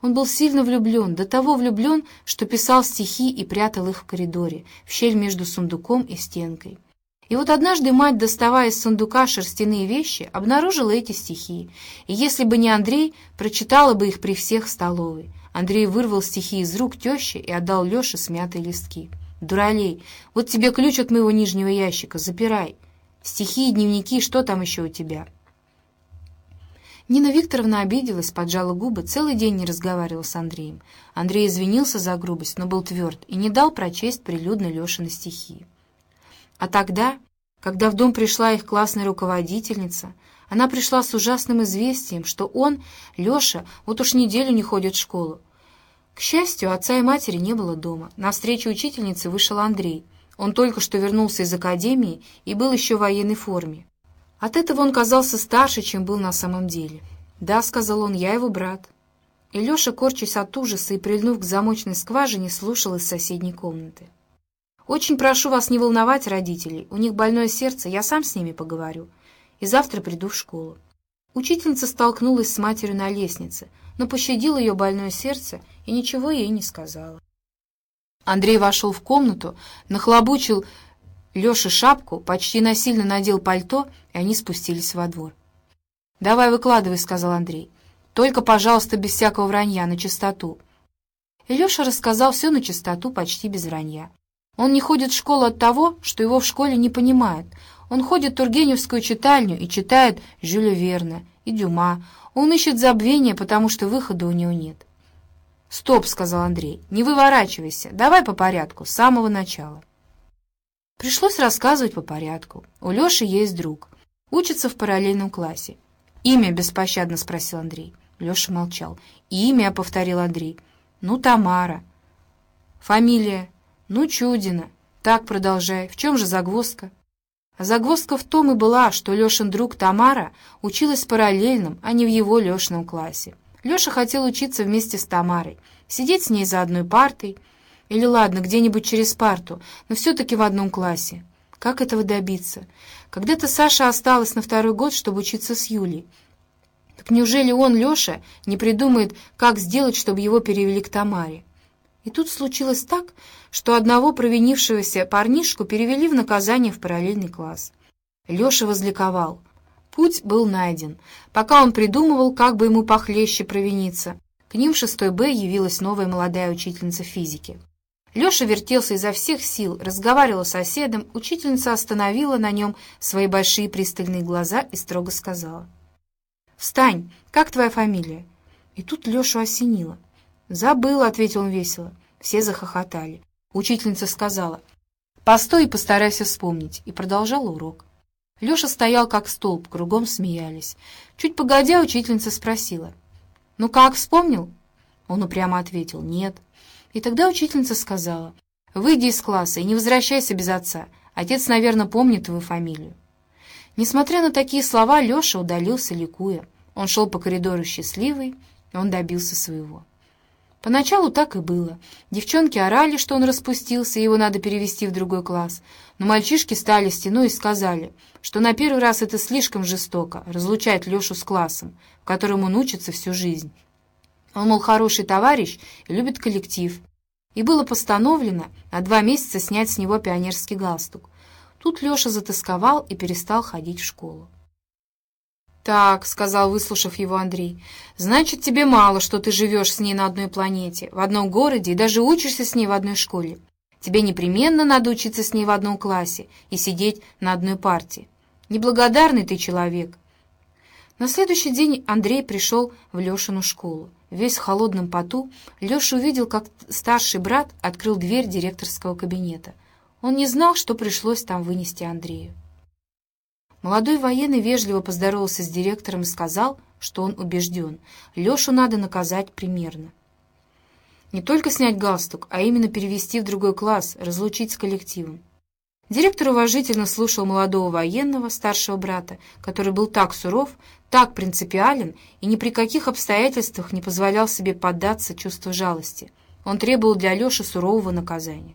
Он был сильно влюблен, до того влюблен, что писал стихи и прятал их в коридоре, в щель между сундуком и стенкой. И вот однажды мать, доставая из сундука шерстяные вещи, обнаружила эти стихи, и если бы не Андрей, прочитала бы их при всех в столовой. Андрей вырвал стихи из рук тещи и отдал Леше смятые листки. «Дуралей, вот тебе ключ от моего нижнего ящика, запирай. Стихи и дневники, что там еще у тебя?» Нина Викторовна обиделась, поджала губы, целый день не разговаривал с Андреем. Андрей извинился за грубость, но был тверд и не дал прочесть прилюдно Лешины стихи. А тогда, когда в дом пришла их классная руководительница, она пришла с ужасным известием, что он, Леша, вот уж неделю не ходит в школу. К счастью, отца и матери не было дома. На встречу учительницы вышел Андрей. Он только что вернулся из академии и был еще в военной форме. От этого он казался старше, чем был на самом деле. «Да», — сказал он, — «я его брат». И Леша, корчась от ужаса и прильнув к замочной скважине, слушал из соседней комнаты. «Очень прошу вас не волновать родителей. У них больное сердце, я сам с ними поговорю. И завтра приду в школу». Учительница столкнулась с матерью на лестнице, но пощадила ее больное сердце и ничего ей не сказала. Андрей вошел в комнату, нахлобучил Леше шапку, почти насильно надел пальто, и они спустились во двор. «Давай выкладывай», — сказал Андрей. «Только, пожалуйста, без всякого вранья, на чистоту». И Леша рассказал все на чистоту, почти без вранья. Он не ходит в школу от того, что его в школе не понимают. Он ходит в Тургеневскую читальню и читает Жюля Верна и Дюма. Он ищет забвения, потому что выхода у него нет. «Стоп», — сказал Андрей, — «не выворачивайся, давай по порядку, с самого начала». Пришлось рассказывать по порядку. У Леши есть друг. Учится в параллельном классе. «Имя?» — беспощадно спросил Андрей. Леша молчал. «Имя?» — повторил Андрей. «Ну, Тамара». «Фамилия?» «Ну, Чудина». «Так, продолжай. В чем же загвоздка?» А загвоздка в том и была, что Лешин друг Тамара училась в параллельном, а не в его Лешином классе. Леша хотел учиться вместе с Тамарой, сидеть с ней за одной партой, или ладно, где-нибудь через парту, но все-таки в одном классе. Как этого добиться? Когда-то Саша осталась на второй год, чтобы учиться с Юлей. Так неужели он, Леша, не придумает, как сделать, чтобы его перевели к Тамаре? И тут случилось так, что одного провинившегося парнишку перевели в наказание в параллельный класс. Леша возликовал. Путь был найден. Пока он придумывал, как бы ему похлеще провиниться, к ним в 6 Б явилась новая молодая учительница физики. Леша вертелся изо всех сил, разговаривал с соседом, учительница остановила на нем свои большие пристальные глаза и строго сказала. «Встань! Как твоя фамилия?» И тут Лешу осенило. «Забыл», — ответил он весело. Все захохотали. Учительница сказала. «Постой и постарайся вспомнить», и продолжала урок. Леша стоял как столб, кругом смеялись. Чуть погодя, учительница спросила. «Ну как, вспомнил?» Он упрямо ответил. «Нет». И тогда учительница сказала, «Выйди из класса и не возвращайся без отца. Отец, наверное, помнит твою фамилию». Несмотря на такие слова, Леша удалился, ликуя. Он шел по коридору счастливый, он добился своего. Поначалу так и было. Девчонки орали, что он распустился, и его надо перевести в другой класс. Но мальчишки стали стеной и сказали, что на первый раз это слишком жестоко — разлучать Лешу с классом, в котором он учится всю жизнь. Он, мол, хороший товарищ и любит коллектив. И было постановлено на два месяца снять с него пионерский галстук. Тут Леша затасковал и перестал ходить в школу. «Так», — сказал, выслушав его Андрей, — «значит, тебе мало, что ты живешь с ней на одной планете, в одном городе и даже учишься с ней в одной школе. Тебе непременно надо учиться с ней в одном классе и сидеть на одной партии. Неблагодарный ты человек». На следующий день Андрей пришел в Лешину школу. Весь в холодном поту Леша увидел, как старший брат открыл дверь директорского кабинета. Он не знал, что пришлось там вынести Андрею. Молодой военный вежливо поздоровался с директором и сказал, что он убежден. Лешу надо наказать примерно. Не только снять галстук, а именно перевести в другой класс, разлучить с коллективом. Директор уважительно слушал молодого военного, старшего брата, который был так суров, так принципиален и ни при каких обстоятельствах не позволял себе поддаться чувству жалости. Он требовал для Алеши сурового наказания.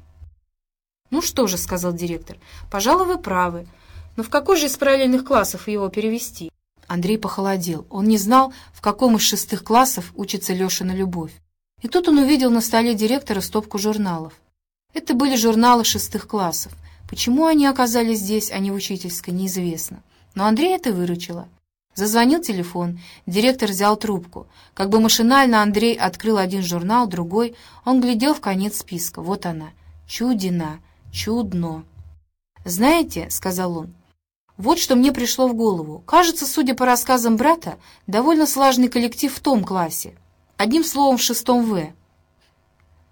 «Ну что же», — сказал директор, — «пожалуй, вы правы. Но в какой же из параллельных классов его перевести? Андрей похолодел. Он не знал, в каком из шестых классов учится Леша на любовь. И тут он увидел на столе директора стопку журналов. Это были журналы шестых классов. Почему они оказались здесь, а не в учительской, неизвестно. Но Андрей это выручило. Зазвонил телефон, директор взял трубку. Как бы машинально Андрей открыл один журнал, другой. Он глядел в конец списка. Вот она. Чудина. Чудно. «Знаете», — сказал он, — «вот что мне пришло в голову. Кажется, судя по рассказам брата, довольно слаженный коллектив в том классе. Одним словом, в шестом В.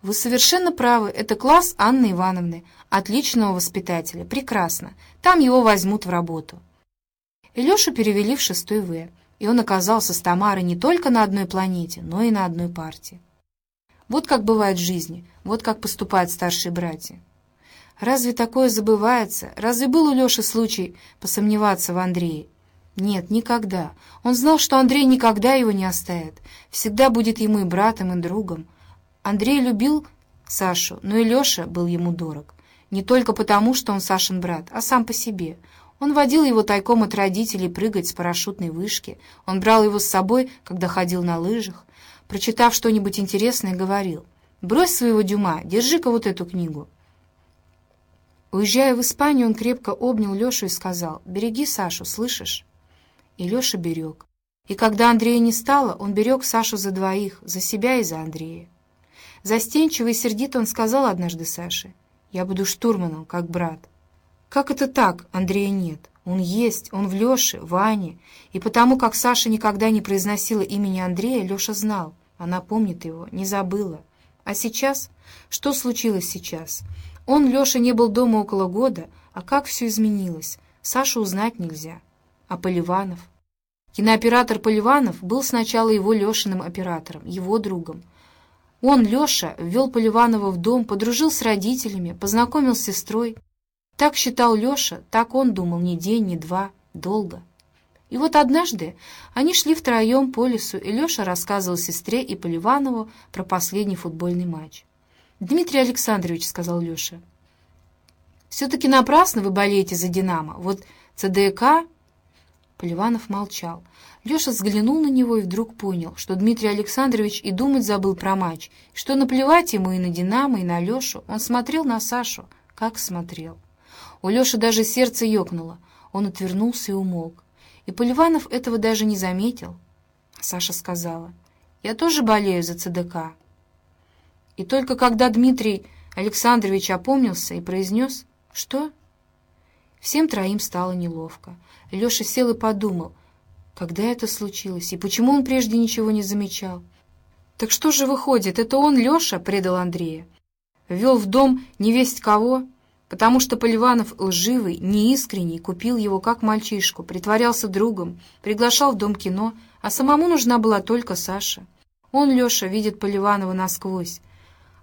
Вы совершенно правы, это класс Анны Ивановны, отличного воспитателя, прекрасно. Там его возьмут в работу. И Лешу перевели в шестой В, и он оказался с Тамарой не только на одной планете, но и на одной партии. Вот как бывает в жизни, вот как поступают старшие братья. Разве такое забывается? Разве был у Леши случай посомневаться в Андрее? Нет, никогда. Он знал, что Андрей никогда его не оставит, всегда будет ему и братом, и другом. Андрей любил Сашу, но и Леша был ему дорог. Не только потому, что он Сашин брат, а сам по себе — он водил его тайком от родителей прыгать с парашютной вышки. Он брал его с собой, когда ходил на лыжах. Прочитав что-нибудь интересное, говорил, «Брось своего Дюма, держи-ка вот эту книгу». Уезжая в Испанию, он крепко обнял Лешу и сказал, «Береги Сашу, слышишь?» И Леша берег. И когда Андрея не стало, он берег Сашу за двоих, за себя и за Андрея. Застенчиво и сердито он сказал однажды Саше, «Я буду штурманом, как брат». Как это так, Андрея нет? Он есть, он в Леше, Ване. И потому, как Саша никогда не произносила имени Андрея, Леша знал. Она помнит его, не забыла. А сейчас? Что случилось сейчас? Он, Леша, не был дома около года, а как все изменилось? Сашу узнать нельзя. А Поливанов? Кинооператор Поливанов был сначала его Лешиным оператором, его другом. Он, Леша, ввел Поливанова в дом, подружил с родителями, познакомил с сестрой. Так считал Леша, так он думал ни день, ни два, долго. И вот однажды они шли втроем по лесу, и Леша рассказывал сестре и Поливанову про последний футбольный матч. «Дмитрий Александрович», — сказал Леша, — «все-таки напрасно вы болеете за «Динамо». Вот ЦДК...» Поливанов молчал. Леша взглянул на него и вдруг понял, что Дмитрий Александрович и думать забыл про матч, что наплевать ему и на «Динамо», и на Лешу. Он смотрел на Сашу, как смотрел. У Леши даже сердце ёкнуло. Он отвернулся и умолк. И Поливанов этого даже не заметил. Саша сказала, «Я тоже болею за ЦДК». И только когда Дмитрий Александрович опомнился и произнес «Что?», всем троим стало неловко. Леша сел и подумал, когда это случилось и почему он прежде ничего не замечал. Так что же выходит, это он, Леша, предал Андрея? Ввел в дом невесть кого, потому что Поливанов лживый, неискренний, купил его как мальчишку, притворялся другом, приглашал в дом кино, а самому нужна была только Саша. Он, Леша, видит Поливанова насквозь.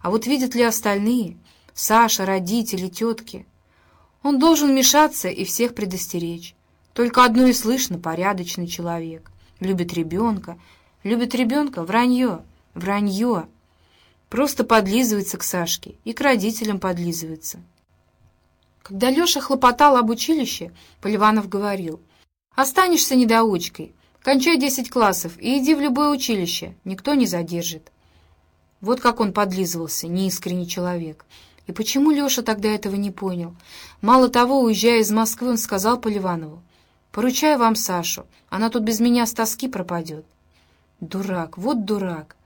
А вот видят ли остальные? Саша, родители, тетки? Он должен вмешаться и всех предостеречь. Только одно и слышно — порядочный человек. Любит ребенка. Любит ребенка — вранье, вранье. Просто подлизывается к Сашке и к родителям подлизывается. Когда Леша хлопотал об училище, Поливанов говорил, «Останешься недоучкой, кончай десять классов и иди в любое училище, никто не задержит». Вот как он подлизывался, неискренний человек. И почему Леша тогда этого не понял? Мало того, уезжая из Москвы, он сказал Поливанову, «Поручаю вам Сашу, она тут без меня с тоски пропадет». Дурак, вот дурак.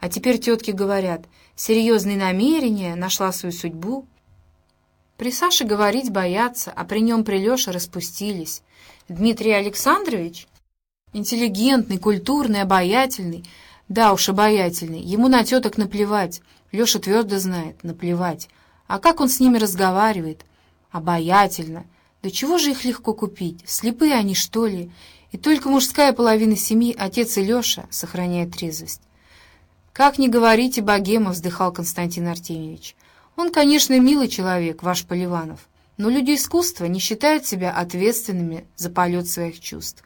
А теперь тетки говорят, серьезные намерения, нашла свою судьбу. При Саше говорить боятся, а при нем при Леше распустились. Дмитрий Александрович? Интеллигентный, культурный, обаятельный. Да уж, обаятельный. Ему на теток наплевать. Леша твердо знает, наплевать. А как он с ними разговаривает? Обаятельно. Да чего же их легко купить? Слепые они, что ли? И только мужская половина семьи, отец и Леша, сохраняет трезвость. «Как не говорите, богема!» — вздыхал Константин Артемьевич. Он, конечно, милый человек, ваш Поливанов, но люди искусства не считают себя ответственными за полет своих чувств.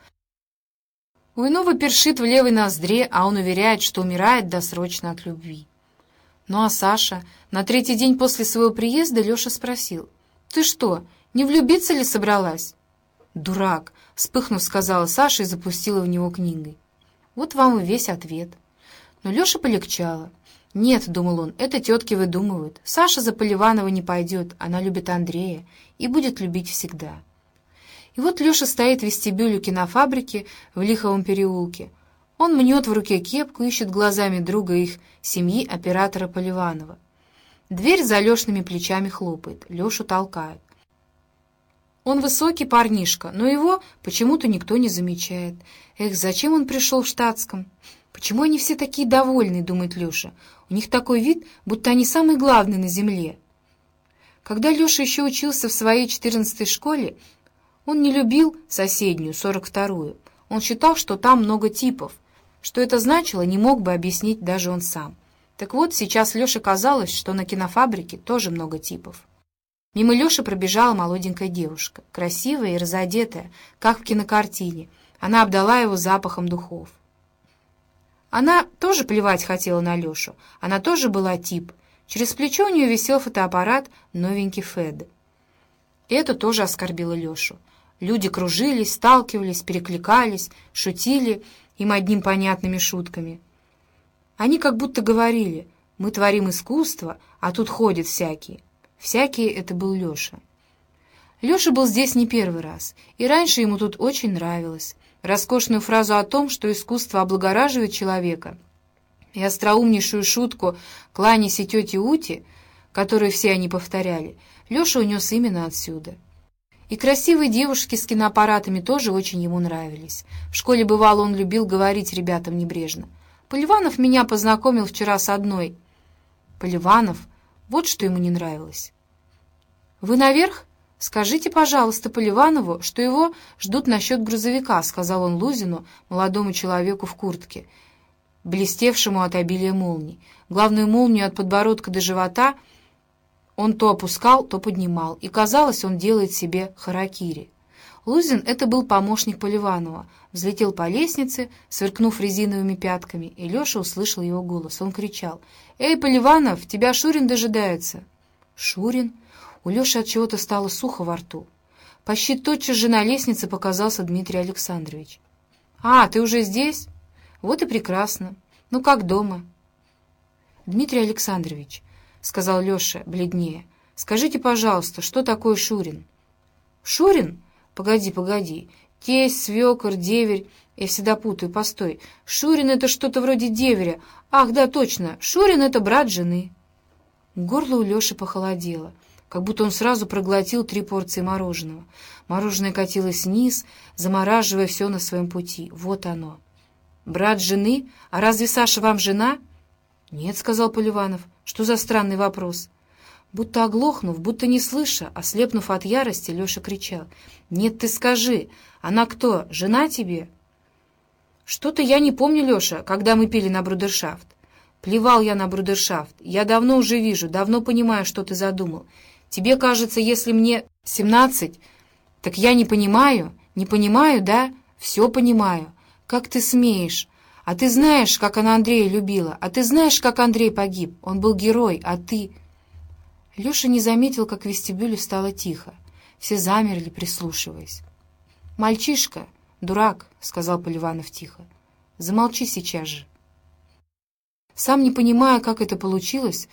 У иного першит в левой ноздре, а он уверяет, что умирает досрочно от любви. Ну а Саша? На третий день после своего приезда Леша спросил, «Ты что, не влюбиться ли собралась?» «Дурак!» — вспыхнув, сказала Саша и запустила в него книгой. «Вот вам и весь ответ». Но Леша полегчало. «Нет», — думал он, — «это тетки выдумывают. Саша за Поливанова не пойдет, она любит Андрея и будет любить всегда». И вот Леша стоит в вестибюле кинофабрики в Лиховом переулке. Он мнет в руке кепку, ищет глазами друга их семьи, оператора Поливанова. Дверь за Лешными плечами хлопает, Лешу толкают. Он высокий парнишка, но его почему-то никто не замечает. Эх, зачем он пришел в штатском? Почему они все такие довольные, думает Леша. У них такой вид, будто они самые главные на земле. Когда Леша еще учился в своей четырнадцатой школе, он не любил соседнюю, сорок вторую. Он считал, что там много типов. Что это значило, не мог бы объяснить даже он сам. Так вот, сейчас Леше казалось, что на кинофабрике тоже много типов. Мимо Леши пробежала молоденькая девушка, красивая и разодетая, как в кинокартине. Она обдала его запахом духов. Она тоже плевать хотела на Лешу. Она тоже была тип. Через плечо у нее висел фотоаппарат новенький Фед. Это тоже оскорбило Лешу. Люди кружились, сталкивались, перекликались, шутили им одним понятными шутками. Они как будто говорили, мы творим искусство, а тут ходят всякие. Всякие это был Леша. Леша был здесь не первый раз, и раньше ему тут очень нравилось роскошную фразу о том, что искусство облагораживает человека, и остроумнейшую шутку «кланяйся тете Ути», которую все они повторяли, Леша унес именно отсюда. И красивые девушки с киноаппаратами тоже очень ему нравились. В школе, бывало, он любил говорить ребятам небрежно. «Поливанов меня познакомил вчера с одной». Поливанов, вот что ему не нравилось. «Вы наверх?» «Скажите, пожалуйста, Поливанову, что его ждут насчет грузовика», — сказал он Лузину, молодому человеку в куртке, блестевшему от обилия молний. Главную молнию от подбородка до живота он то опускал, то поднимал, и, казалось, он делает себе харакири. Лузин — это был помощник Поливанова. Взлетел по лестнице, сверкнув резиновыми пятками, и Леша услышал его голос. Он кричал. «Эй, Поливанов, тебя Шурин дожидается!» «Шурин?» У Леши от чего-то стало сухо во рту. Почти тотчас же на лестнице показался Дмитрий Александрович. «А, ты уже здесь? Вот и прекрасно. Ну, как дома?» «Дмитрий Александрович», — сказал Леша бледнее, — «скажите, пожалуйста, что такое Шурин?» «Шурин? Погоди, погоди. Тесть, свекор, деверь. Я всегда путаю, постой. Шурин — это что-то вроде деверя. Ах, да, точно. Шурин — это брат жены». Горло у Леши похолодело как будто он сразу проглотил три порции мороженого. Мороженое катилось вниз, замораживая все на своем пути. Вот оно. «Брат жены? А разве Саша вам жена?» «Нет», — сказал Поливанов. «Что за странный вопрос?» Будто оглохнув, будто не слыша, ослепнув от ярости, Леша кричал. «Нет, ты скажи, она кто, жена тебе?» «Что-то я не помню, Леша, когда мы пили на брудершафт. Плевал я на брудершафт. Я давно уже вижу, давно понимаю, что ты задумал. Тебе кажется, если мне семнадцать, так я не понимаю, не понимаю, да? Все понимаю. Как ты смеешь? А ты знаешь, как она Андрея любила? А ты знаешь, как Андрей погиб? Он был герой, а ты...» Леша не заметил, как в вестибюле стало тихо. Все замерли, прислушиваясь. «Мальчишка, дурак», — сказал Поливанов тихо. «Замолчи сейчас же». Сам не понимая, как это получилось,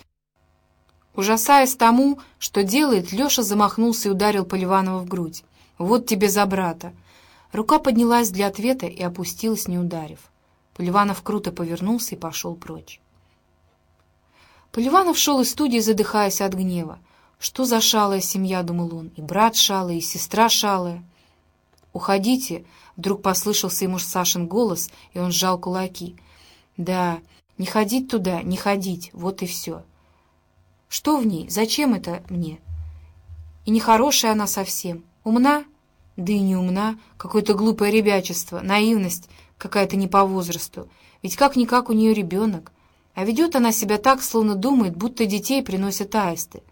Ужасаясь тому, что делает, Леша замахнулся и ударил Поливанова в грудь. «Вот тебе за брата!» Рука поднялась для ответа и опустилась, не ударив. Поливанов круто повернулся и пошел прочь. Поливанов шел из студии, задыхаясь от гнева. «Что за шалая семья?» — думал он. «И брат шалый, и сестра шалая». «Уходите!» — вдруг послышался ему Сашин голос, и он сжал кулаки. «Да, не ходить туда, не ходить, вот и все». Что в ней? Зачем это мне? И нехорошая она совсем. Умна? Да и не умна. Какое-то глупое ребячество, наивность какая-то не по возрасту. Ведь как-никак у нее ребенок. А ведет она себя так, словно думает, будто детей приносят аисты.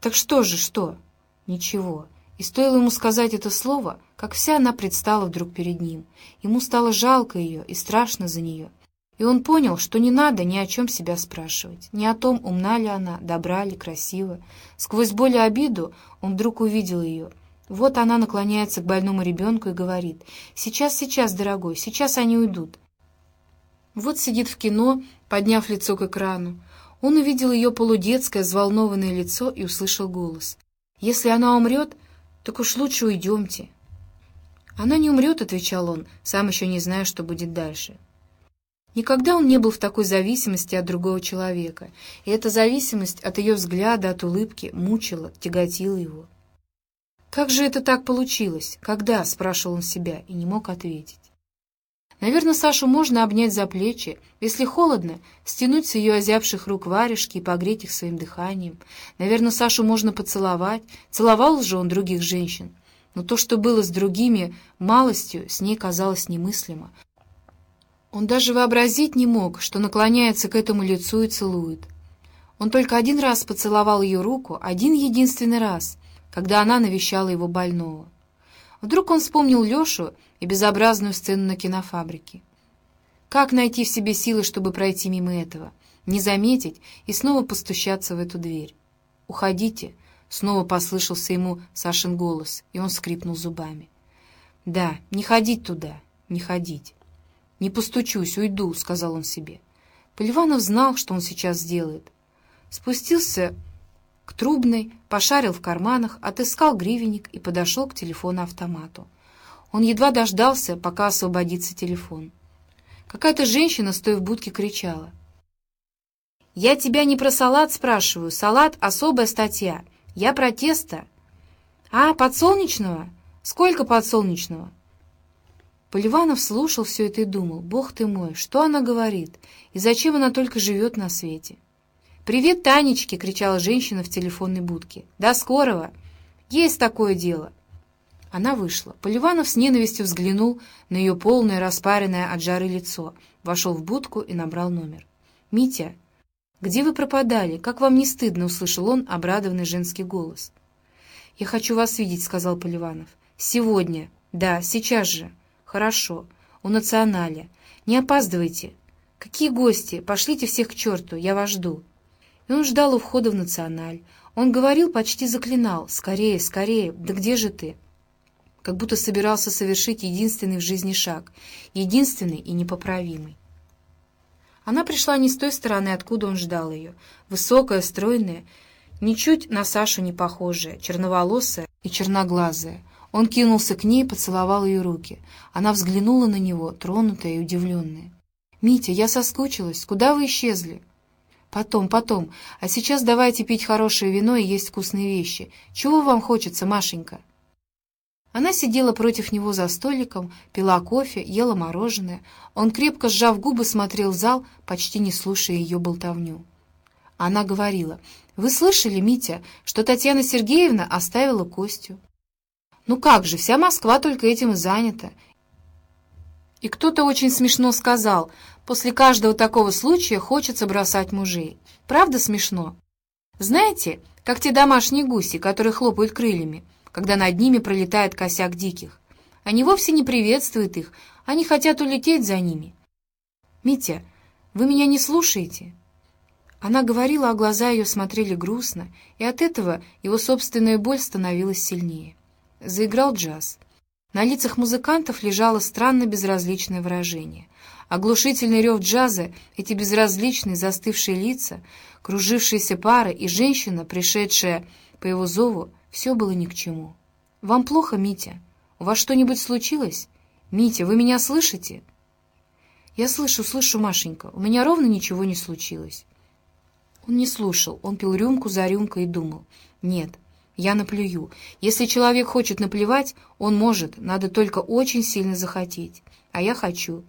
Так что же, что? Ничего. И стоило ему сказать это слово, как вся она предстала вдруг перед ним. Ему стало жалко ее и страшно за нее. И он понял, что не надо ни о чем себя спрашивать, ни о том, умна ли она, добра ли, красива. Сквозь боль и обиду он вдруг увидел ее. Вот она наклоняется к больному ребенку и говорит, «Сейчас, сейчас, дорогой, сейчас они уйдут». Вот сидит в кино, подняв лицо к экрану. Он увидел ее полудетское, взволнованное лицо и услышал голос. «Если она умрет, так уж лучше уйдемте». «Она не умрет», — отвечал он, сам еще не зная, что будет дальше. Никогда он не был в такой зависимости от другого человека, и эта зависимость от ее взгляда, от улыбки мучила, тяготила его. «Как же это так получилось? Когда?» — спрашивал он себя и не мог ответить. Наверное, Сашу можно обнять за плечи, если холодно, стянуть с ее озябших рук варежки и погреть их своим дыханием. Наверное, Сашу можно поцеловать, целовал же он других женщин. Но то, что было с другими, малостью, с ней казалось немыслимо. Он даже вообразить не мог, что наклоняется к этому лицу и целует. Он только один раз поцеловал ее руку, один единственный раз, когда она навещала его больного. Вдруг он вспомнил Лешу и безобразную сцену на кинофабрике. Как найти в себе силы, чтобы пройти мимо этого, не заметить и снова постучаться в эту дверь? «Уходите!» — снова послышался ему Сашин голос, и он скрипнул зубами. «Да, не ходить туда, не ходить». «Не постучусь, уйду», — сказал он себе. Поливанов знал, что он сейчас сделает. Спустился к трубной, пошарил в карманах, отыскал гривенник и подошел к телефону-автомату. Он едва дождался, пока освободится телефон. Какая-то женщина, стоя в будке, кричала. «Я тебя не про салат спрашиваю. Салат — особая статья. Я про тесто». «А, подсолнечного? Сколько подсолнечного?» Поливанов слушал все это и думал, «Бог ты мой, что она говорит? И зачем она только живет на свете?» «Привет, Танечке!» — кричала женщина в телефонной будке. «До скорого! Есть такое дело!» Она вышла. Поливанов с ненавистью взглянул на ее полное, распаренное от жары лицо, вошел в будку и набрал номер. «Митя, где вы пропадали? Как вам не стыдно?» — услышал он обрадованный женский голос. «Я хочу вас видеть», — сказал Поливанов. «Сегодня. Да, сейчас же». «Хорошо. У националя. Не опаздывайте. Какие гости? Пошлите всех к черту, я вас жду». И он ждал у входа в националь. Он говорил, почти заклинал. «Скорее, скорее! Да где же ты?» Как будто собирался совершить единственный в жизни шаг. Единственный и непоправимый. Она пришла не с той стороны, откуда он ждал ее. Высокая, стройная, ничуть на Сашу не похожая, черноволосая и черноглазая. Он кинулся к ней, поцеловал ее руки. Она взглянула на него, тронутая и удивленная. «Митя, я соскучилась. Куда вы исчезли?» «Потом, потом. А сейчас давайте пить хорошее вино и есть вкусные вещи. Чего вам хочется, Машенька?» Она сидела против него за столиком, пила кофе, ела мороженое. Он, крепко сжав губы, смотрел в зал, почти не слушая ее болтовню. Она говорила, «Вы слышали, Митя, что Татьяна Сергеевна оставила Костю?» «Ну как же, вся Москва только этим и занята. И кто-то очень смешно сказал, после каждого такого случая хочется бросать мужей. Правда смешно? Знаете, как те домашние гуси, которые хлопают крыльями, когда над ними пролетает косяк диких. Они вовсе не приветствуют их, они хотят улететь за ними. «Митя, вы меня не слушаете?» Она говорила, а глаза ее смотрели грустно, и от этого его собственная боль становилась сильнее. Заиграл джаз. На лицах музыкантов лежало странно безразличное выражение. Оглушительный рев джаза, эти безразличные застывшие лица, кружившиеся пары и женщина, пришедшая по его зову, все было ни к чему. «Вам плохо, Митя? У вас что-нибудь случилось? Митя, вы меня слышите?» «Я слышу, слышу, Машенька. У меня ровно ничего не случилось». Он не слушал, он пил рюмку за рюмкой и думал. «Нет, я наплюю. Если человек хочет наплевать, он может, надо только очень сильно захотеть. А я хочу.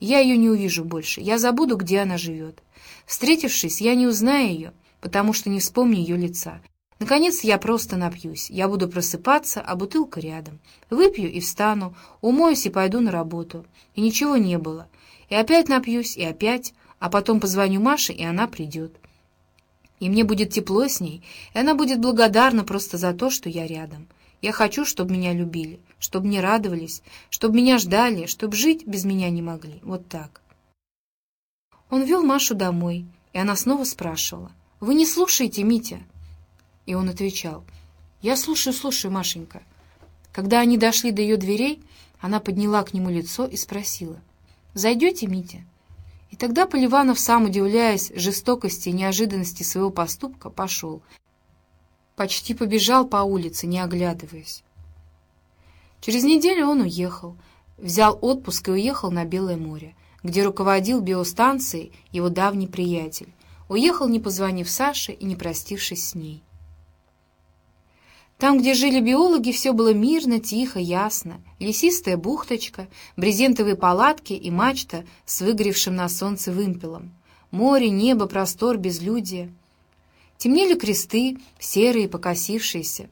Я ее не увижу больше, я забуду, где она живет. Встретившись, я не узнаю ее, потому что не вспомню ее лица. Наконец, я просто напьюсь. Я буду просыпаться, а бутылка рядом. Выпью и встану, умоюсь и пойду на работу. И ничего не было. И опять напьюсь, и опять, а потом позвоню Маше, и она придет и мне будет тепло с ней, и она будет благодарна просто за то, что я рядом. Я хочу, чтобы меня любили, чтобы мне радовались, чтобы меня ждали, чтобы жить без меня не могли. Вот так. Он вел Машу домой, и она снова спрашивала, «Вы не слушаете, Митя?» И он отвечал, «Я слушаю, слушаю, Машенька. Когда они дошли до ее дверей, она подняла к нему лицо и спросила, «Зайдете, Митя?» И тогда Поливанов, сам удивляясь жестокости и неожиданности своего поступка, пошел. Почти побежал по улице, не оглядываясь. Через неделю он уехал, взял отпуск и уехал на Белое море, где руководил биостанцией его давний приятель. Уехал, не позвонив Саше и не простившись с ней. Там, где жили биологи, все было мирно, тихо, ясно. Лесистая бухточка, брезентовые палатки и мачта с выгоревшим на солнце вымпелом. Море, небо, простор, безлюдие. Темнели кресты, серые, покосившиеся.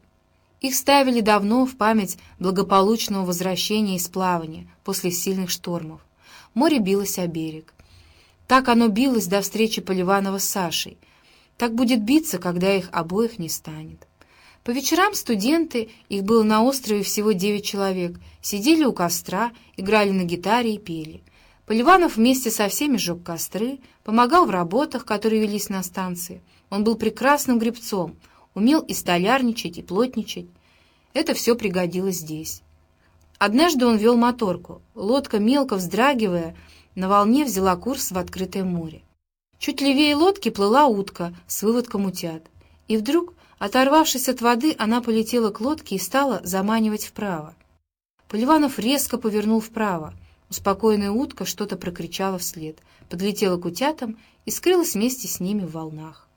Их ставили давно в память благополучного возвращения из плавания после сильных штормов. Море билось о берег. Так оно билось до встречи Поливанова с Сашей. Так будет биться, когда их обоих не станет. По вечерам студенты, их было на острове всего девять человек, сидели у костра, играли на гитаре и пели. Поливанов вместе со всеми жег костры, помогал в работах, которые велись на станции. Он был прекрасным гребцом, умел и столярничать, и плотничать. Это все пригодилось здесь. Однажды он вел моторку. Лодка, мелко вздрагивая, на волне взяла курс в открытое море. Чуть левее лодки плыла утка с выводком утят. И вдруг Оторвавшись от воды, она полетела к лодке и стала заманивать вправо. Поливанов резко повернул вправо. Успокоенная утка что-то прокричала вслед, подлетела к утятам и скрылась вместе с ними в волнах.